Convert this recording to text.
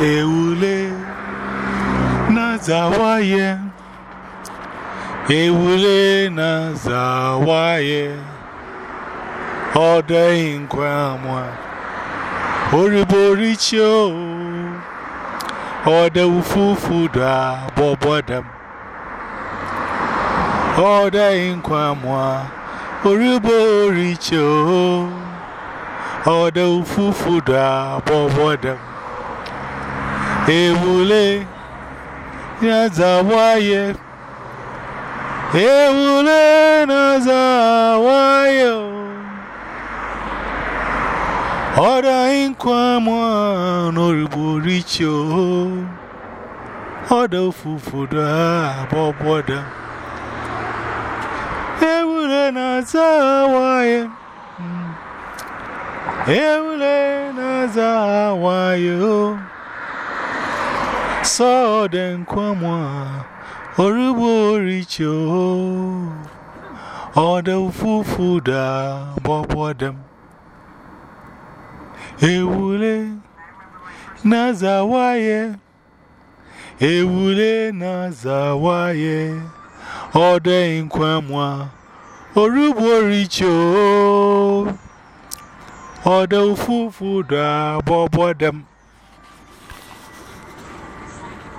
Ewule na-azawaye Ewule na-azawaye Ọdọ ịnkwa amụa Oriborichi o Ọdọ ufufu dọ abọbọdam Ọdọ ịnkwa amụa Oriborichi o Ọdọ ufufu dọ abọbọdam Ewule Nazawaye Ewule Nazawaye Ọ̀dà ìkwàmọ́ n'olùboríkì ooo Ọ̀dà òfùfù dáa bọ́bọ́ Ewule Nazawaye Ewule Nazawaye ooo ọ Sọ saw them come Orubo Richo or the fufu da bobodem. Ewule Nazawaye Ewule Nazawaye or the inquamwa Orubo Richo or the fufu da bobodem.